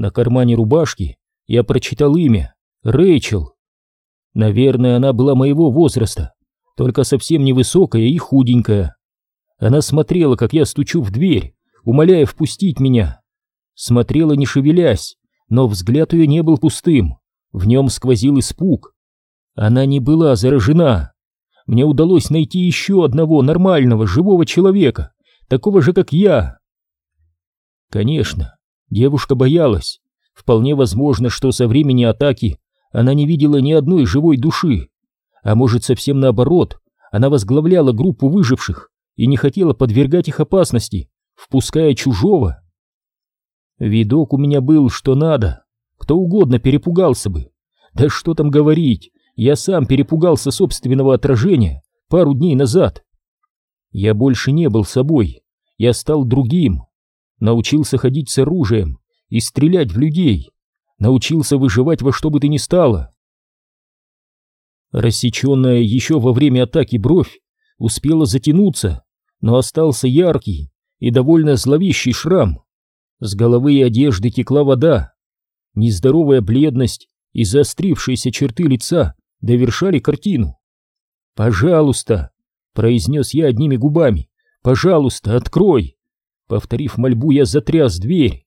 На кармане рубашки я прочитал имя — Рэйчел. Наверное, она была моего возраста, только совсем невысокая и худенькая. Она смотрела, как я стучу в дверь, умоляя впустить меня. Смотрела, не шевелясь, но взгляд ее не был пустым, в нем сквозил испуг. Она не была заражена. Мне удалось найти еще одного нормального, живого человека, такого же, как я. Конечно, девушка боялась. Вполне возможно, что со времени атаки она не видела ни одной живой души. А может, совсем наоборот, она возглавляла группу выживших и не хотела подвергать их опасности, впуская чужого. Видок у меня был что надо, кто угодно перепугался бы. Да что там говорить, я сам перепугался собственного отражения пару дней назад. Я больше не был собой, я стал другим. Научился ходить с оружием и стрелять в людей. Научился выживать во что бы то ни стало. Рассеченная еще во время атаки бровь успела затянуться, но остался яркий и довольно зловещий шрам. С головы и одежды текла вода. Нездоровая бледность и заострившиеся черты лица довершали картину. «Пожалуйста!» — произнес я одними губами. «Пожалуйста, открой!» Повторив мольбу, я затряс дверь.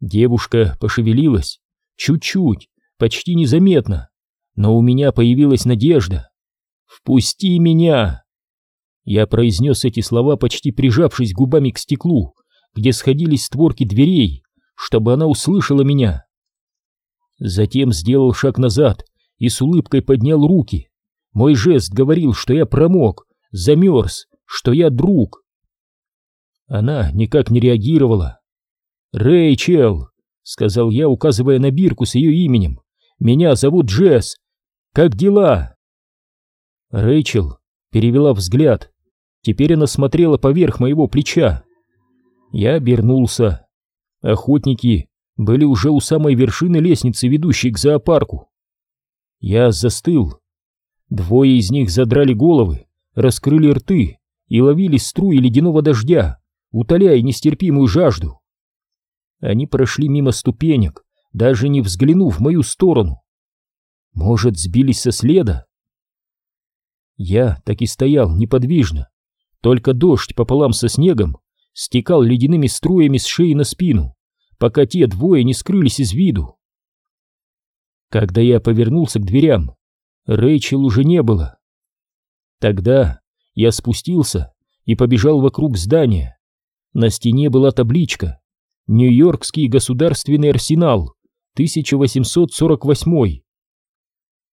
Девушка пошевелилась. Чуть-чуть, почти незаметно. Но у меня появилась надежда. «Впусти меня!» Я произнес эти слова, почти прижавшись губами к стеклу, где сходились створки дверей, чтобы она услышала меня. Затем сделал шаг назад и с улыбкой поднял руки. Мой жест говорил, что я промок, замерз, что я друг. Она никак не реагировала. «Рэйчел!» — сказал я, указывая на бирку с ее именем. «Меня зовут Джесс. Как дела?» Рэйчел перевела взгляд. Теперь она смотрела поверх моего плеча. Я обернулся. Охотники были уже у самой вершины лестницы, ведущей к зоопарку. Я застыл. Двое из них задрали головы, раскрыли рты и ловили струи ледяного дождя, утоляя нестерпимую жажду. Они прошли мимо ступенек, даже не взглянув в мою сторону. Может, сбились со следа? Я так и стоял неподвижно. Только дождь пополам со снегом стекал ледяными струями с шеи на спину пока те двое не скрылись из виду. Когда я повернулся к дверям, Рэйчел уже не было. Тогда я спустился и побежал вокруг здания. На стене была табличка «Нью-Йоркский государственный арсенал, 1848».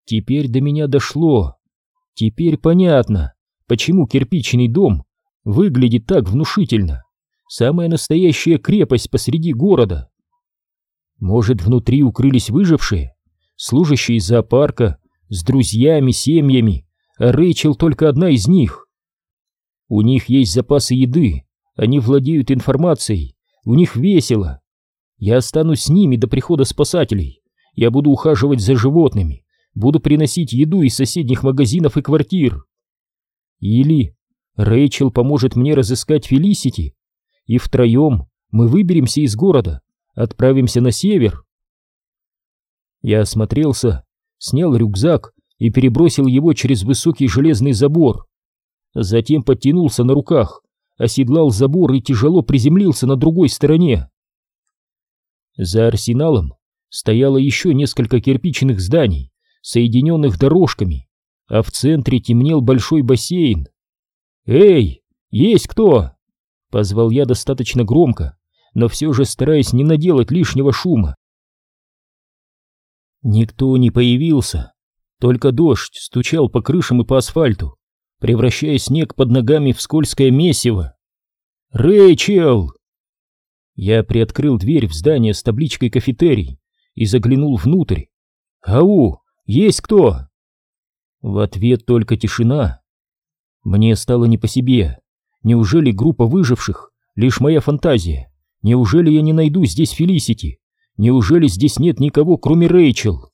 Теперь до меня дошло. Теперь понятно, почему кирпичный дом выглядит так внушительно. Самая настоящая крепость посреди города. Может, внутри укрылись выжившие, служащие зоопарка, с друзьями, семьями, а Рэйчел только одна из них. У них есть запасы еды, они владеют информацией, у них весело. Я останусь с ними до прихода спасателей. Я буду ухаживать за животными, буду приносить еду из соседних магазинов и квартир. Или Рэйчел поможет мне разыскать Фелисити, и втроем мы выберемся из города, отправимся на север. Я осмотрелся, снял рюкзак и перебросил его через высокий железный забор. Затем подтянулся на руках, оседлал забор и тяжело приземлился на другой стороне. За арсеналом стояло еще несколько кирпичных зданий, соединенных дорожками, а в центре темнел большой бассейн. «Эй, есть кто?» Позвал я достаточно громко, но все же стараясь не наделать лишнего шума. Никто не появился, только дождь стучал по крышам и по асфальту, превращая снег под ногами в скользкое месиво. «Рэйчел!» Я приоткрыл дверь в здание с табличкой «Кафетерий» и заглянул внутрь. «Ау, есть кто?» В ответ только тишина. Мне стало не по себе. Неужели группа выживших — лишь моя фантазия? Неужели я не найду здесь Фелисити? Неужели здесь нет никого, кроме Рэйчел?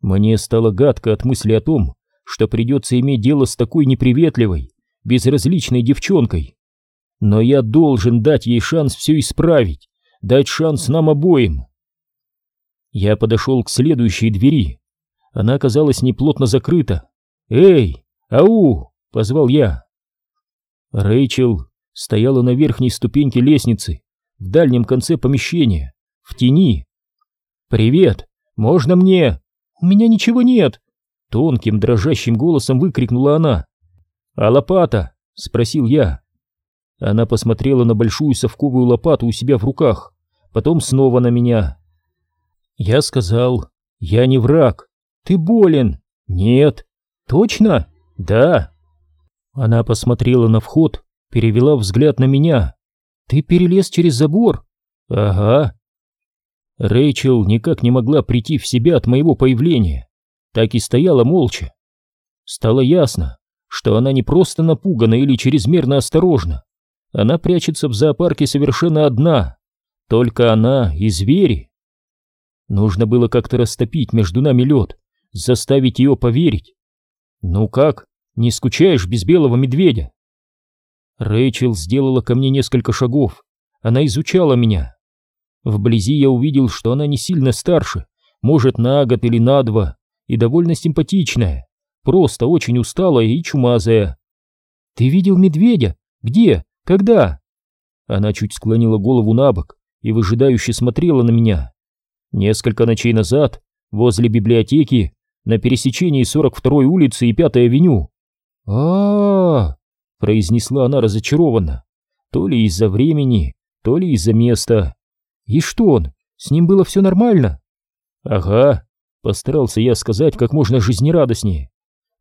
Мне стало гадко от мысли о том, что придется иметь дело с такой неприветливой, безразличной девчонкой. Но я должен дать ей шанс все исправить, дать шанс нам обоим. Я подошел к следующей двери. Она оказалась неплотно закрыта. «Эй, ау!» — позвал я. Рэйчел стояла на верхней ступеньке лестницы, в дальнем конце помещения, в тени. «Привет! Можно мне?» «У меня ничего нет!» Тонким, дрожащим голосом выкрикнула она. «А лопата?» — спросил я. Она посмотрела на большую совковую лопату у себя в руках, потом снова на меня. Я сказал, «Я не враг. Ты болен?» «Нет». «Точно?» «Да». Она посмотрела на вход, перевела взгляд на меня. «Ты перелез через забор?» «Ага». Рэйчел никак не могла прийти в себя от моего появления, так и стояла молча. Стало ясно, что она не просто напугана или чрезмерно осторожна, она прячется в зоопарке совершенно одна, только она и звери. Нужно было как-то растопить между нами лед, заставить ее поверить. «Ну как, не скучаешь без белого медведя?» Рэйчел сделала ко мне несколько шагов, она изучала меня. Вблизи я увидел, что она не сильно старше, может, на год или на два, и довольно симпатичная, просто очень усталая и чумазая. «Ты видел медведя? Где? Когда?» Она чуть склонила голову на бок и выжидающе смотрела на меня. Несколько ночей назад, возле библиотеки, на пересечении 42-й улицы и 5-й авеню. а, произнесла она разочарованно. То ли из-за времени, то ли из-за места. И что он? С ним было все нормально? Ага, постарался я сказать как можно жизнерадостнее.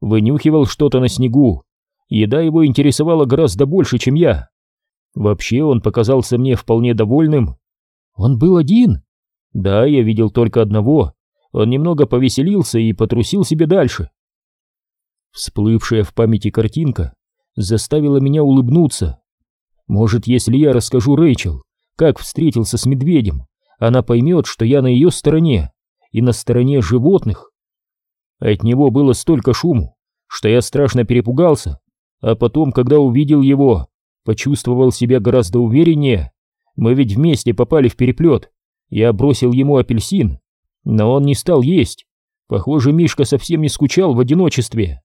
Вынюхивал что-то на снегу. Еда его интересовала гораздо больше, чем я. Вообще он показался мне вполне довольным. Он был один? Да, я видел только одного. Он немного повеселился и потрусил себе дальше. Всплывшая в памяти картинка заставила меня улыбнуться. Может, если я расскажу Рэйчел, как встретился с медведем, она поймет, что я на ее стороне и на стороне животных. От него было столько шуму, что я страшно перепугался, а потом, когда увидел его, почувствовал себя гораздо увереннее. Мы ведь вместе попали в переплет. Я бросил ему апельсин, но он не стал есть. Похоже, Мишка совсем не скучал в одиночестве.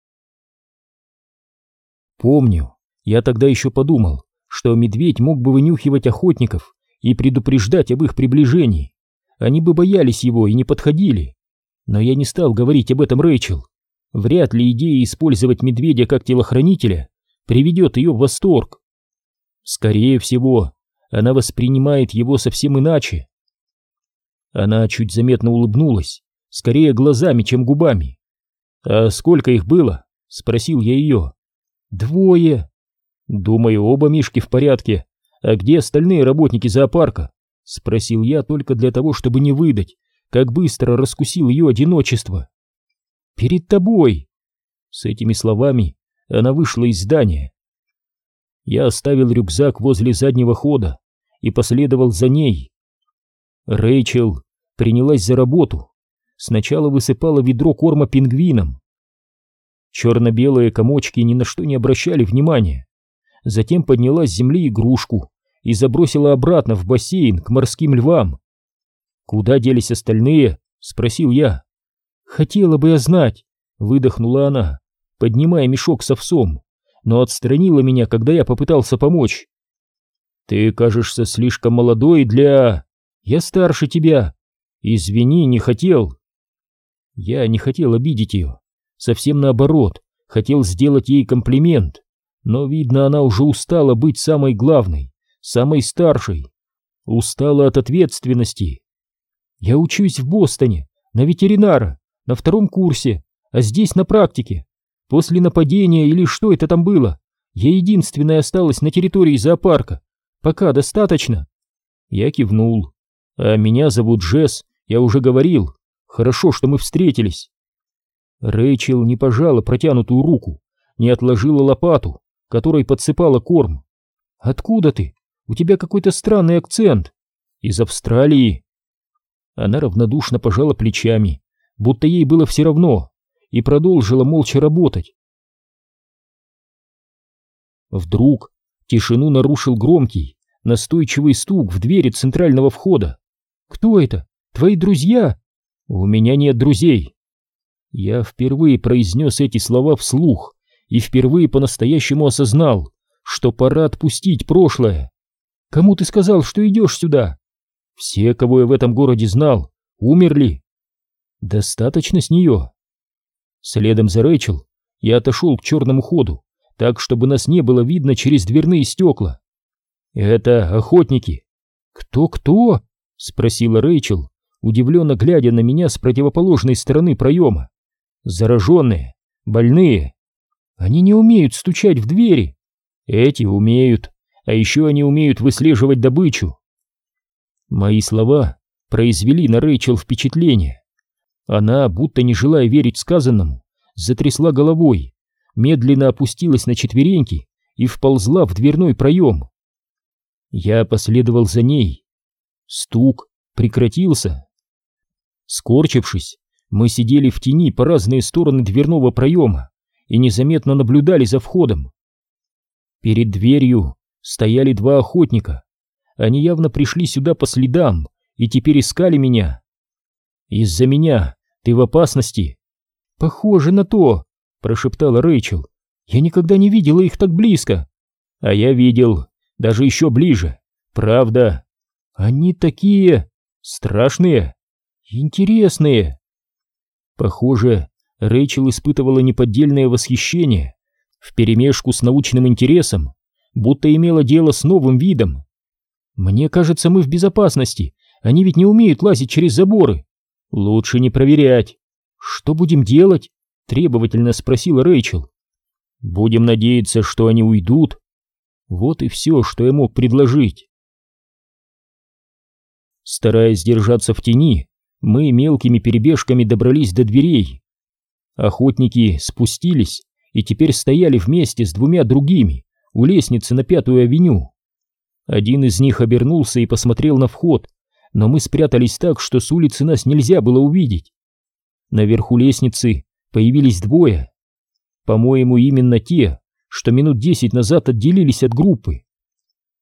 Помню, я тогда еще подумал, что медведь мог бы вынюхивать охотников и предупреждать об их приближении. Они бы боялись его и не подходили. Но я не стал говорить об этом Рэйчел. Вряд ли идея использовать медведя как телохранителя приведет ее в восторг. Скорее всего, она воспринимает его совсем иначе. Она чуть заметно улыбнулась, скорее глазами, чем губами. «А сколько их было?» — спросил я ее. «Двое». «Думаю, оба Мишки в порядке. А где остальные работники зоопарка?» — спросил я только для того, чтобы не выдать, как быстро раскусил ее одиночество. «Перед тобой!» С этими словами она вышла из здания. Я оставил рюкзак возле заднего хода и последовал за ней. Рэйчел принялась за работу. Сначала высыпала ведро корма пингвинам. Черно-белые комочки ни на что не обращали внимания. Затем подняла с земли игрушку и забросила обратно в бассейн к морским львам. «Куда делись остальные?» — спросил я. «Хотела бы я знать», — выдохнула она, поднимая мешок с овсом, но отстранила меня, когда я попытался помочь. «Ты кажешься слишком молодой для...» Я старше тебя. Извини, не хотел. Я не хотел обидеть ее. Совсем наоборот, хотел сделать ей комплимент. Но, видно, она уже устала быть самой главной, самой старшей. Устала от ответственности. Я учусь в Бостоне, на ветеринара, на втором курсе, а здесь на практике. После нападения или что это там было, я единственная осталась на территории зоопарка. Пока достаточно. Я кивнул. А меня зовут Джесс, я уже говорил. Хорошо, что мы встретились. Рэйчел не пожала протянутую руку, не отложила лопату, которой подсыпала корм. Откуда ты? У тебя какой-то странный акцент. Из Австралии. Она равнодушно пожала плечами, будто ей было все равно, и продолжила молча работать. Вдруг тишину нарушил громкий, настойчивый стук в двери центрального входа. «Кто это? Твои друзья?» «У меня нет друзей». Я впервые произнес эти слова вслух и впервые по-настоящему осознал, что пора отпустить прошлое. «Кому ты сказал, что идешь сюда?» «Все, кого я в этом городе знал, умерли». «Достаточно с нее». Следом за Рэйчел я отошел к черному ходу, так, чтобы нас не было видно через дверные стекла. «Это охотники». «Кто-кто?» — спросила Рэйчел, удивленно глядя на меня с противоположной стороны проема. «Зараженные, больные. Они не умеют стучать в двери. Эти умеют, а еще они умеют выслеживать добычу». Мои слова произвели на Рэйчел впечатление. Она, будто не желая верить сказанному, затрясла головой, медленно опустилась на четвереньки и вползла в дверной проем. Я последовал за ней. Стук прекратился. Скорчившись, мы сидели в тени по разные стороны дверного проема и незаметно наблюдали за входом. Перед дверью стояли два охотника. Они явно пришли сюда по следам и теперь искали меня. Из-за меня ты в опасности. Похоже на то, прошептала Рэйчел. Я никогда не видела их так близко. А я видел, даже еще ближе. Правда. Они такие страшные, интересные. Похоже, Рэйчел испытывала неподдельное восхищение вперемешку с научным интересом, будто имела дело с новым видом. Мне кажется, мы в безопасности. Они ведь не умеют лазить через заборы. Лучше не проверять. Что будем делать? Требовательно спросила Рэйчел. Будем надеяться, что они уйдут. Вот и все, что я мог предложить. Стараясь держаться в тени, мы мелкими перебежками добрались до дверей. Охотники спустились и теперь стояли вместе с двумя другими у лестницы на Пятую авеню. Один из них обернулся и посмотрел на вход, но мы спрятались так, что с улицы нас нельзя было увидеть. Наверху лестницы появились двое. По-моему, именно те, что минут десять назад отделились от группы.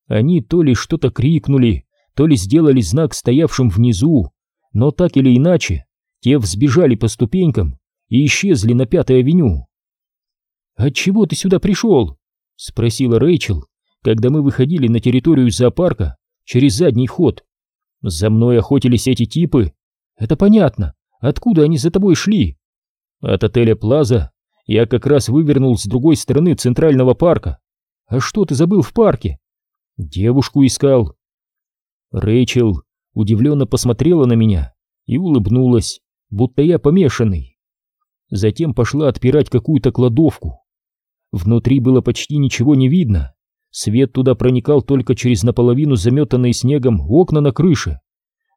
Они то ли что-то крикнули, то ли сделали знак стоявшим внизу, но так или иначе, те взбежали по ступенькам и исчезли на Пятой авеню. «Отчего ты сюда пришел?» — спросила Рэйчел, когда мы выходили на территорию зоопарка через задний ход. За мной охотились эти типы. Это понятно. Откуда они за тобой шли? От отеля Плаза я как раз вывернул с другой стороны центрального парка. А что ты забыл в парке? Девушку искал. Рэйчел удивленно посмотрела на меня и улыбнулась, будто я помешанный. Затем пошла отпирать какую-то кладовку. Внутри было почти ничего не видно, Свет туда проникал только через наполовину заметанные снегом окна на крыше.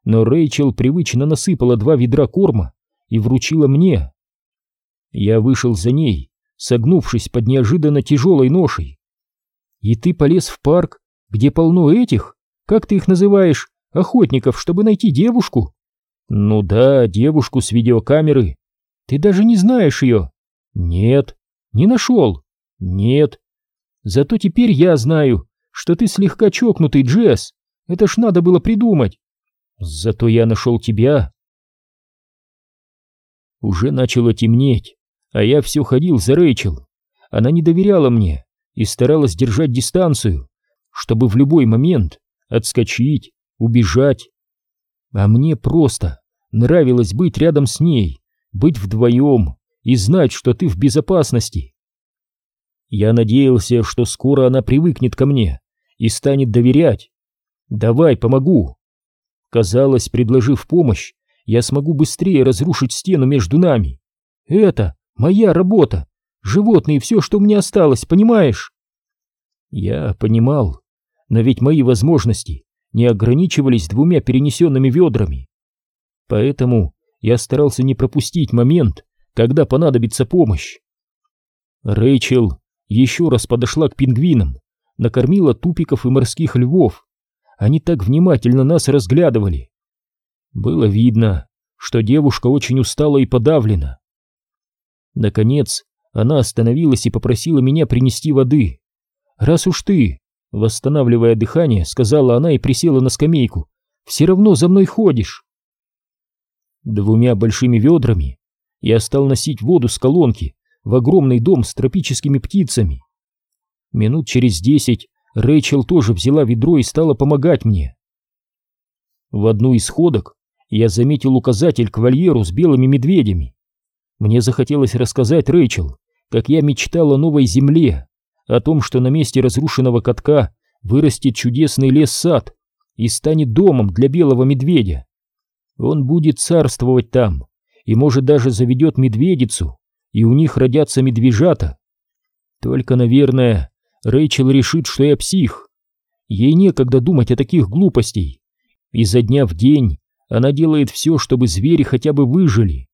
Но Рэйчел привычно насыпала два ведра корма и вручила мне. Я вышел за ней, согнувшись под неожиданно тяжелой ношей. «И ты полез в парк, где полно этих, как ты их называешь, охотников, чтобы найти девушку?» «Ну да, девушку с видеокамеры. Ты даже не знаешь ее?» «Нет». «Не нашел?» «Нет». Зато теперь я знаю, что ты слегка чокнутый, Джесс. Это ж надо было придумать. Зато я нашел тебя. Уже начало темнеть, а я все ходил за Рэйчел. Она не доверяла мне и старалась держать дистанцию, чтобы в любой момент отскочить, убежать. А мне просто нравилось быть рядом с ней, быть вдвоем и знать, что ты в безопасности. Я надеялся, что скоро она привыкнет ко мне и станет доверять. «Давай, помогу!» Казалось, предложив помощь, я смогу быстрее разрушить стену между нами. Это моя работа. Животные — все, что мне осталось, понимаешь? Я понимал, но ведь мои возможности не ограничивались двумя перенесенными ведрами. Поэтому я старался не пропустить момент, когда понадобится помощь. Рэйчел еще раз подошла к пингвинам, накормила тупиков и морских львов. Они так внимательно нас разглядывали. Было видно, что девушка очень устала и подавлена. Наконец, она остановилась и попросила меня принести воды. «Раз уж ты Восстанавливая дыхание, сказала она и присела на скамейку. «Все равно за мной ходишь!» Двумя большими ведрами я стал носить воду с колонки в огромный дом с тропическими птицами. Минут через десять Рэйчел тоже взяла ведро и стала помогать мне. В одну из ходок я заметил указатель к вольеру с белыми медведями. Мне захотелось рассказать Рэйчел, как я мечтал о новой земле, о том, что на месте разрушенного катка вырастет чудесный лес-сад и станет домом для белого медведя. Он будет царствовать там и, может, даже заведет медведицу, и у них родятся медвежата. Только, наверное, Рэйчел решит, что я псих. Ей некогда думать о таких глупостей. Изо дня в день она делает все, чтобы звери хотя бы выжили.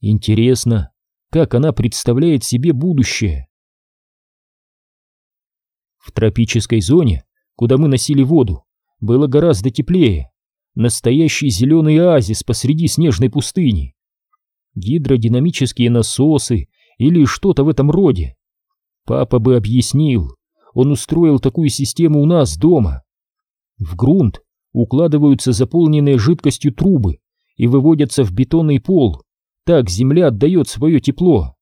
Интересно, как она представляет себе будущее. В тропической зоне, куда мы носили воду, было гораздо теплее. Настоящий зеленый оазис посреди снежной пустыни. Гидродинамические насосы или что-то в этом роде. Папа бы объяснил, он устроил такую систему у нас дома. В грунт укладываются заполненные жидкостью трубы и выводятся в бетонный пол. Так земля отдает свое тепло.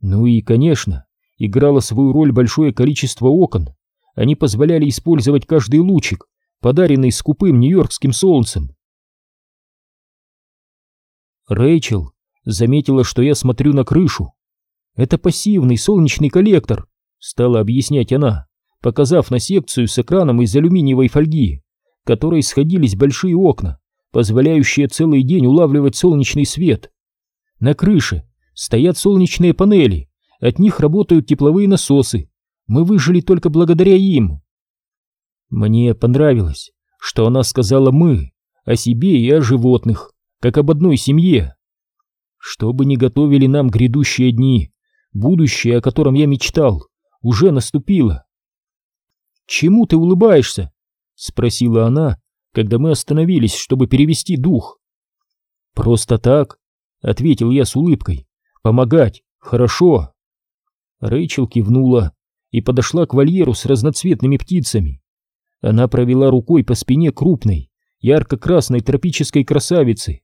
Ну и, конечно, играло свою роль большое количество окон. Они позволяли использовать каждый лучик, подаренный скупым нью-йоркским солнцем. Рэйчел заметила, что я смотрю на крышу. Это пассивный солнечный коллектор, стала объяснять она, показав на секцию с экраном из алюминиевой фольги, которой сходились большие окна, позволяющие целый день улавливать солнечный свет. На крыше стоят солнечные панели, от них работают тепловые насосы. Мы выжили только благодаря им. Мне понравилось, что она сказала «мы», о себе и о животных, как об одной семье. Что бы ни готовили нам грядущие дни, будущее, о котором я мечтал, уже наступило. «Чему ты улыбаешься?» — спросила она, когда мы остановились, чтобы перевести дух. «Просто так», — ответил я с улыбкой. «Помогать, хорошо». Рэйчел кивнула и подошла к вольеру с разноцветными птицами. Она провела рукой по спине крупной, ярко-красной тропической красавицы.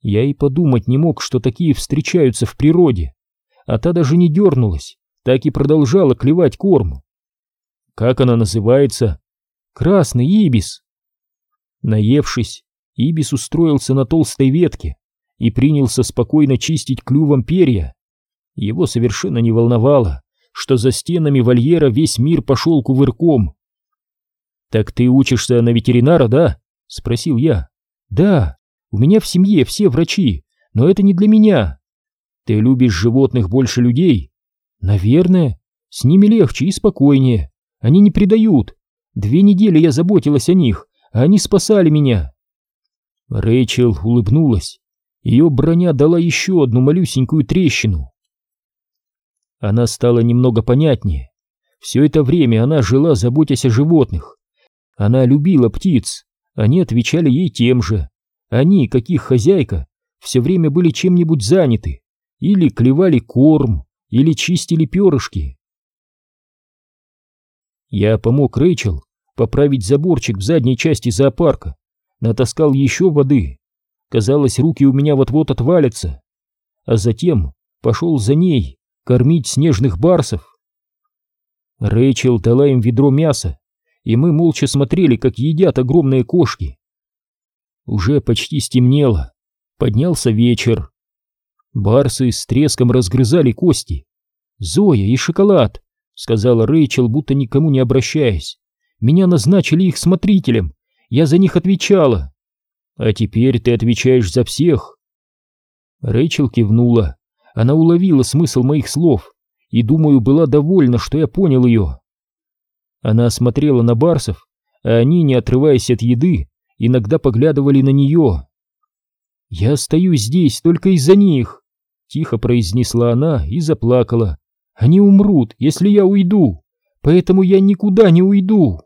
Я и подумать не мог, что такие встречаются в природе. А та даже не дернулась, так и продолжала клевать корм. Как она называется? Красный ибис. Наевшись, ибис устроился на толстой ветке и принялся спокойно чистить клювом перья. Его совершенно не волновало, что за стенами вольера весь мир пошел кувырком. «Так ты учишься на ветеринара, да?» — спросил я. «Да, у меня в семье все врачи, но это не для меня. Ты любишь животных больше людей?» «Наверное. С ними легче и спокойнее. Они не предают. Две недели я заботилась о них, а они спасали меня». Рэйчел улыбнулась. Ее броня дала еще одну малюсенькую трещину. Она стала немного понятнее. Все это время она жила, заботясь о животных. Она любила птиц, они отвечали ей тем же. Они, как их хозяйка, все время были чем-нибудь заняты, или клевали корм, или чистили перышки. Я помог Рэйчел поправить заборчик в задней части зоопарка, натаскал еще воды. Казалось, руки у меня вот-вот отвалятся. А затем пошел за ней кормить снежных барсов. Рэйчел дала им ведро мяса, и мы молча смотрели, как едят огромные кошки. Уже почти стемнело, поднялся вечер. Барсы с треском разгрызали кости. «Зоя и шоколад», — сказала Рэйчел, будто никому не обращаясь. «Меня назначили их смотрителем, я за них отвечала». «А теперь ты отвечаешь за всех». Рэйчел кивнула. Она уловила смысл моих слов и, думаю, была довольна, что я понял ее. Она смотрела на барсов, а они, не отрываясь от еды, иногда поглядывали на нее. «Я остаюсь здесь только из-за них», — тихо произнесла она и заплакала. «Они умрут, если я уйду, поэтому я никуда не уйду».